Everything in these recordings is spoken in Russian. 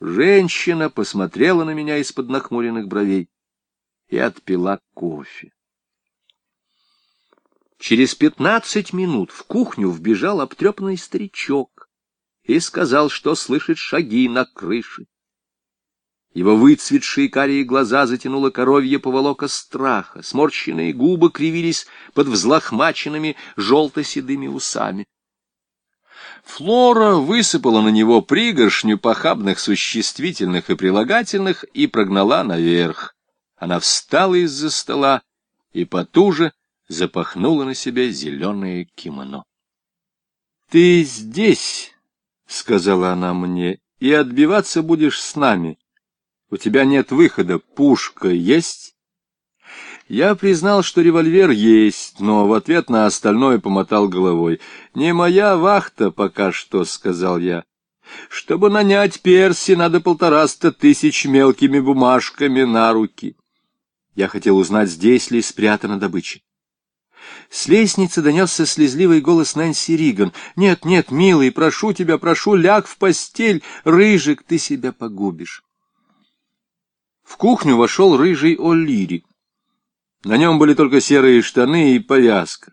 Женщина посмотрела на меня из-под нахмуренных бровей и отпила кофе. Через пятнадцать минут в кухню вбежал обтрепанный старичок и сказал, что слышит шаги на крыше. Его выцветшие карие глаза затянуло коровье поволока страха, сморщенные губы кривились под взлохмаченными желто-седыми усами. Флора высыпала на него пригоршню похабных существительных и прилагательных и прогнала наверх. Она встала из-за стола и потуже запахнула на себя зеленое кимоно. — Ты здесь, — сказала она мне, — и отбиваться будешь с нами. У тебя нет выхода. Пушка есть? Я признал, что револьвер есть, но в ответ на остальное помотал головой. «Не моя вахта пока что», — сказал я. «Чтобы нанять Перси, надо полтораста тысяч мелкими бумажками на руки». Я хотел узнать, здесь ли спрятана добыча. С лестницы донесся слезливый голос Нэнси Риган. «Нет, нет, милый, прошу тебя, прошу, ляг в постель, рыжик, ты себя погубишь». В кухню вошел рыжий О'Лири. На нем были только серые штаны и повязка.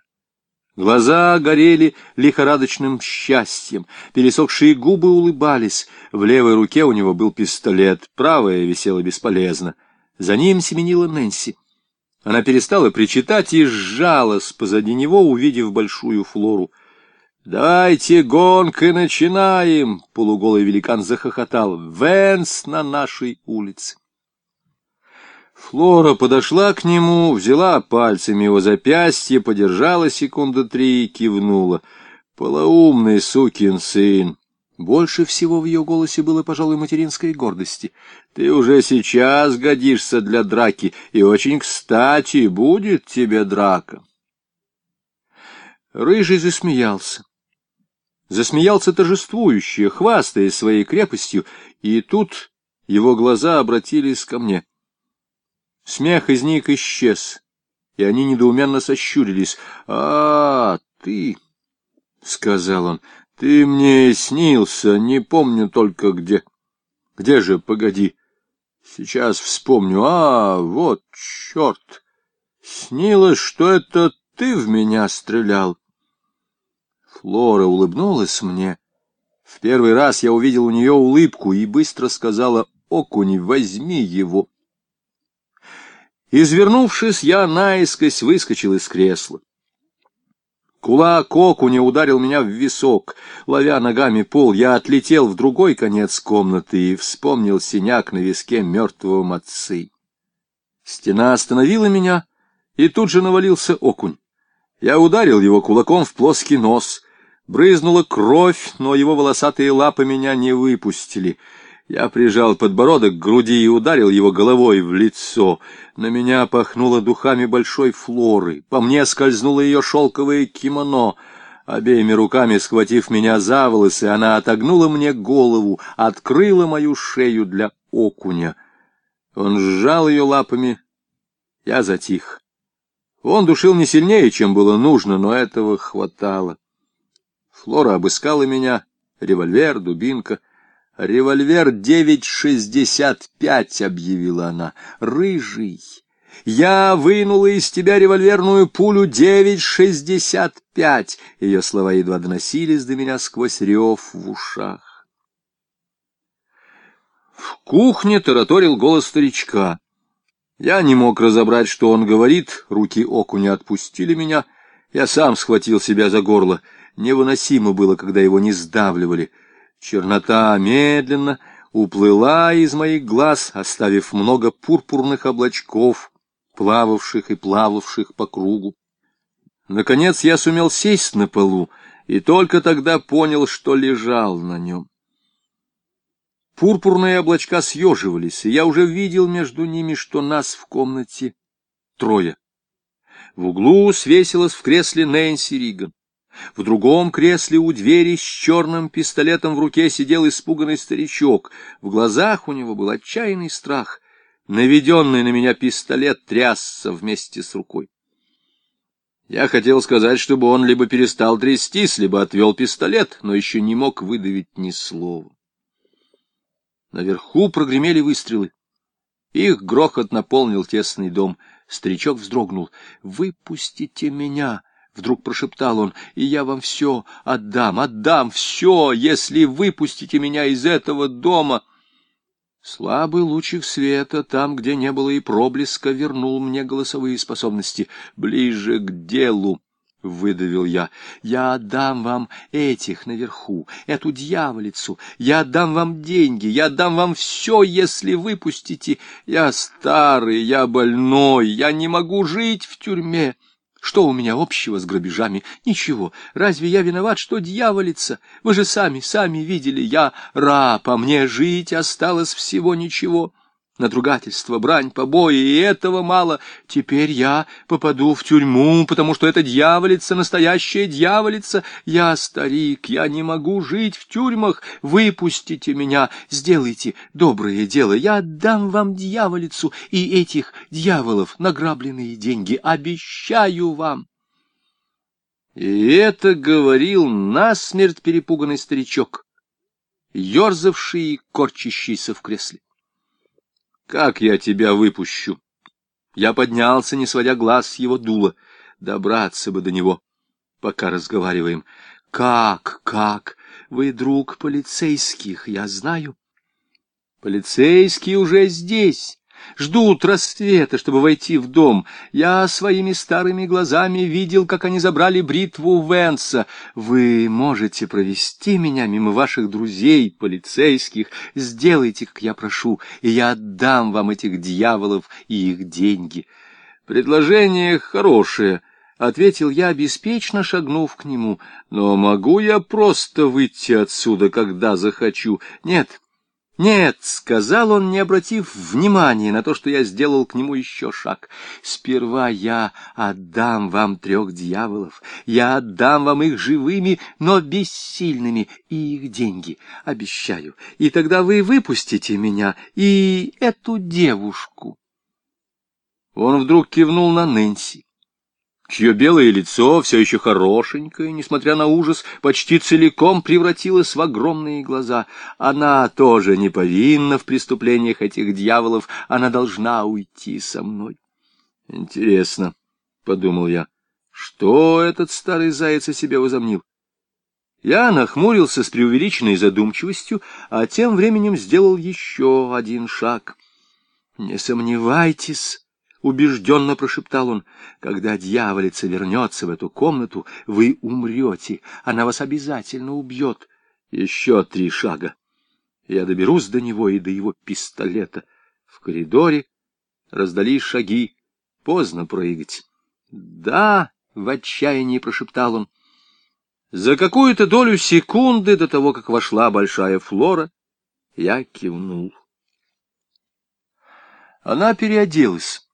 Глаза горели лихорадочным счастьем, пересохшие губы улыбались, в левой руке у него был пистолет, правая висела бесполезно. За ним семенила Нэнси. Она перестала причитать и сжалась позади него, увидев большую флору. «Дайте гонг начинаем!» — полуголый великан захохотал. «Венс на нашей улице!» Флора подошла к нему, взяла пальцами его запястье, подержала секунду три и кивнула. Полоумный сукин сын! Больше всего в ее голосе было, пожалуй, материнской гордости. Ты уже сейчас годишься для драки, и очень кстати будет тебе драка. Рыжий засмеялся. Засмеялся торжествующе, хвастаясь своей крепостью, и тут его глаза обратились ко мне. Смех из них исчез, и они недоуменно сощурились. — А, ты, — сказал он, — ты мне снился, не помню только где. Где же, погоди, сейчас вспомню. А, вот черт! Снилось, что это ты в меня стрелял. Флора улыбнулась мне. В первый раз я увидел у нее улыбку и быстро сказала, «Окунь, возьми его». Извернувшись, я наискось выскочил из кресла. Кулак окуня ударил меня в висок. Ловя ногами пол, я отлетел в другой конец комнаты и вспомнил синяк на виске мертвого мацы. Стена остановила меня, и тут же навалился окунь. Я ударил его кулаком в плоский нос. Брызнула кровь, но его волосатые лапы меня не выпустили — я прижал подбородок к груди и ударил его головой в лицо. На меня пахнуло духами большой флоры. По мне скользнуло ее шелковое кимоно. Обеими руками схватив меня за волосы, она отогнула мне голову, открыла мою шею для окуня. Он сжал ее лапами. Я затих. Он душил не сильнее, чем было нужно, но этого хватало. Флора обыскала меня. Револьвер, дубинка — «Револьвер 9,65», — объявила она. «Рыжий, я вынула из тебя револьверную пулю 9,65». Ее слова едва доносились до меня сквозь рев в ушах. В кухне тараторил голос старичка. Я не мог разобрать, что он говорит, руки окуня отпустили меня. Я сам схватил себя за горло. Невыносимо было, когда его не сдавливали — Чернота медленно уплыла из моих глаз, оставив много пурпурных облачков, плававших и плававших по кругу. Наконец я сумел сесть на полу, и только тогда понял, что лежал на нем. Пурпурные облачка съеживались, и я уже видел между ними, что нас в комнате трое. В углу свесилась в кресле Нэнси Риган. В другом кресле у двери с черным пистолетом в руке сидел испуганный старичок. В глазах у него был отчаянный страх. Наведенный на меня пистолет трясся вместе с рукой. Я хотел сказать, чтобы он либо перестал трястись, либо отвел пистолет, но еще не мог выдавить ни слова. Наверху прогремели выстрелы. Их грохот наполнил тесный дом. Старичок вздрогнул. «Выпустите меня!» — вдруг прошептал он. «И я вам все отдам, отдам все, если выпустите меня из этого дома!» Слабый лучик света, там, где не было и проблеска, вернул мне голосовые способности. Ближе к делу. — выдавил я. — Я отдам вам этих наверху, эту дьяволицу. Я отдам вам деньги, я отдам вам все, если выпустите. Я старый, я больной, я не могу жить в тюрьме. Что у меня общего с грабежами? Ничего. Разве я виноват, что дьяволица? Вы же сами, сами видели, я раб, а мне жить осталось всего ничего надругательство, брань, побои, и этого мало. Теперь я попаду в тюрьму, потому что это дьяволица, настоящая дьяволица. Я старик, я не могу жить в тюрьмах. Выпустите меня, сделайте доброе дело. Я отдам вам дьяволицу и этих дьяволов награбленные деньги. Обещаю вам. И это говорил насмерть перепуганный старичок, ерзавший и корчащийся в кресле. Как я тебя выпущу? Я поднялся, не сводя глаз с его дула. Добраться бы до него, пока разговариваем. Как, как? Вы друг полицейских, я знаю. Полицейские уже здесь ждут рассвета, чтобы войти в дом. Я своими старыми глазами видел, как они забрали бритву Венса. Вы можете провести меня мимо ваших друзей, полицейских. Сделайте, как я прошу, и я отдам вам этих дьяволов и их деньги. Предложение хорошее. — ответил я, беспечно шагнув к нему. — Но могу я просто выйти отсюда, когда захочу? Нет, «Нет», — сказал он, не обратив внимания на то, что я сделал к нему еще шаг. «Сперва я отдам вам трех дьяволов, я отдам вам их живыми, но бессильными, и их деньги, обещаю, и тогда вы выпустите меня и эту девушку». Он вдруг кивнул на Нэнси чье белое лицо, все еще хорошенькое, несмотря на ужас, почти целиком превратилось в огромные глаза. Она тоже не повинна в преступлениях этих дьяволов, она должна уйти со мной. Интересно, — подумал я, — что этот старый заяц о себе возомнил? Я нахмурился с преувеличенной задумчивостью, а тем временем сделал еще один шаг. — Не сомневайтесь, убежденно прошептал он, — когда дьяволица вернется в эту комнату, вы умрете, она вас обязательно убьет. Еще три шага. Я доберусь до него и до его пистолета. В коридоре раздались шаги. Поздно прыгать. «Да!» — в отчаянии прошептал он. За какую-то долю секунды до того, как вошла большая флора, я кивнул. Она переоделась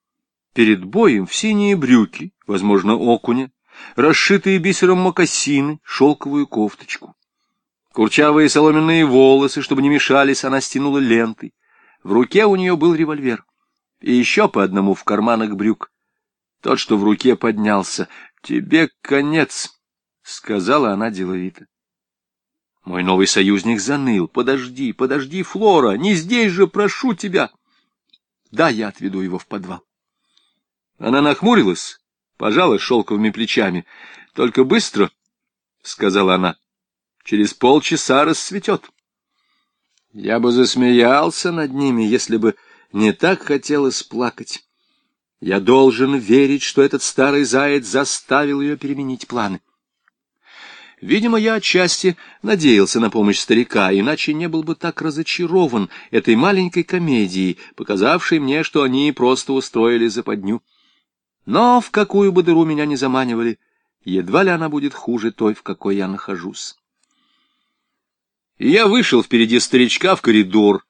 перед боем в синие брюки, возможно, окуня, расшитые бисером мокасины, шелковую кофточку. Курчавые соломенные волосы, чтобы не мешались, она стянула лентой. В руке у нее был револьвер. И еще по одному в карманах брюк. Тот, что в руке поднялся. «Тебе конец», — сказала она деловито. Мой новый союзник заныл. «Подожди, подожди, Флора, не здесь же, прошу тебя!» «Да, я отведу его в подвал». Она нахмурилась, пожала шелковыми плечами. — Только быстро, — сказала она, — через полчаса расцветет. Я бы засмеялся над ними, если бы не так хотелось плакать. Я должен верить, что этот старый заяц заставил ее переменить планы. Видимо, я отчасти надеялся на помощь старика, иначе не был бы так разочарован этой маленькой комедией, показавшей мне, что они просто устроили западню. Но в какую бы дыру меня ни заманивали, едва ли она будет хуже той, в какой я нахожусь. Я вышел впереди старичка в коридор,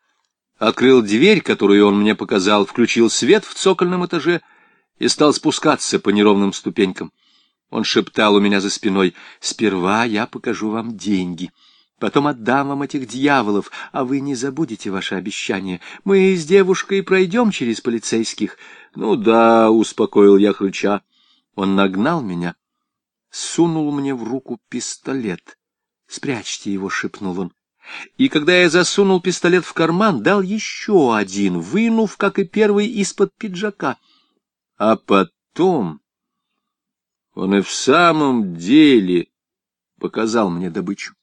открыл дверь, которую он мне показал, включил свет в цокольном этаже и стал спускаться по неровным ступенькам. Он шептал у меня за спиной, «Сперва я покажу вам деньги». Потом отдам вам этих дьяволов, а вы не забудете ваше обещание. Мы с девушкой пройдем через полицейских. Ну да, — успокоил я хрыча. Он нагнал меня, сунул мне в руку пистолет. Спрячьте его, — шепнул он. И когда я засунул пистолет в карман, дал еще один, вынув, как и первый, из-под пиджака. А потом он и в самом деле показал мне добычу.